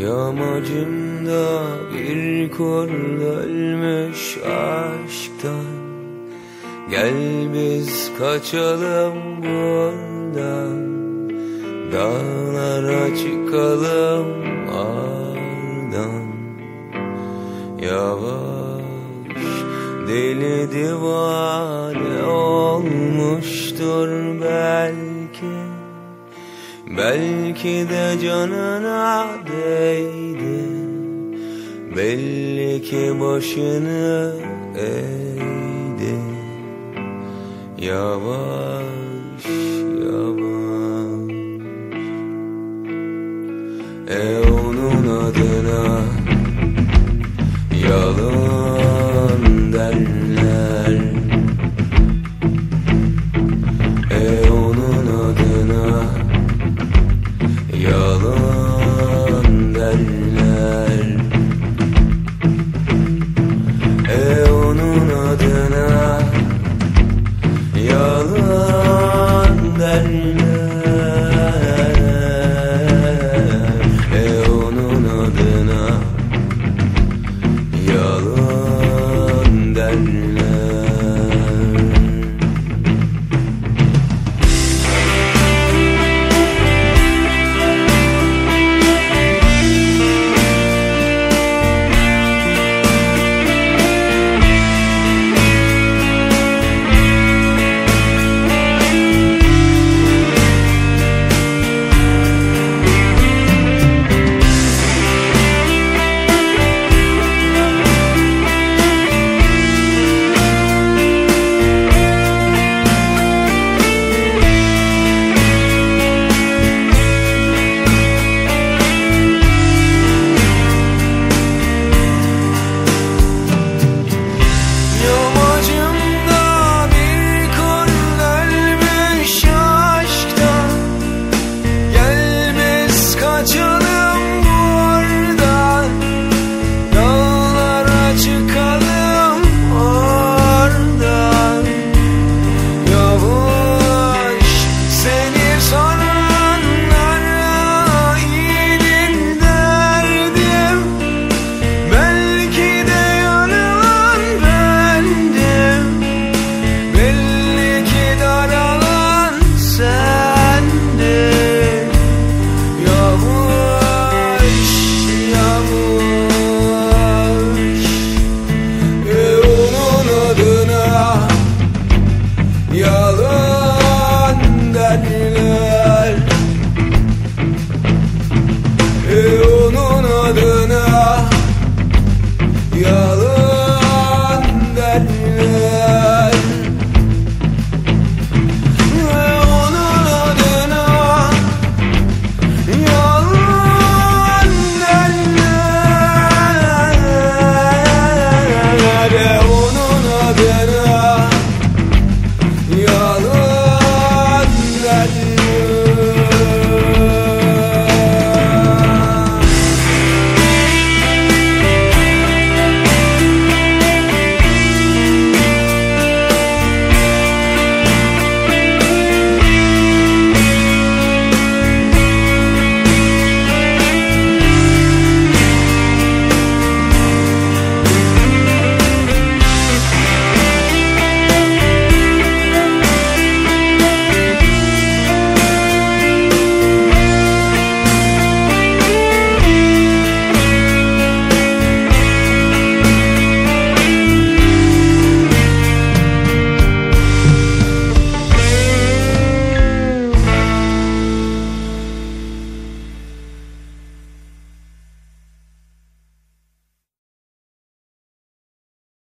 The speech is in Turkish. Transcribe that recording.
Yamacında bir kor ölmüş aşktan. Gel biz kaçalım buradan. Dağlara çıkalım ardından Yavaş deli divane olmuştur belki Belki de canına değdi. Belli ki başını eğdi. Yavaş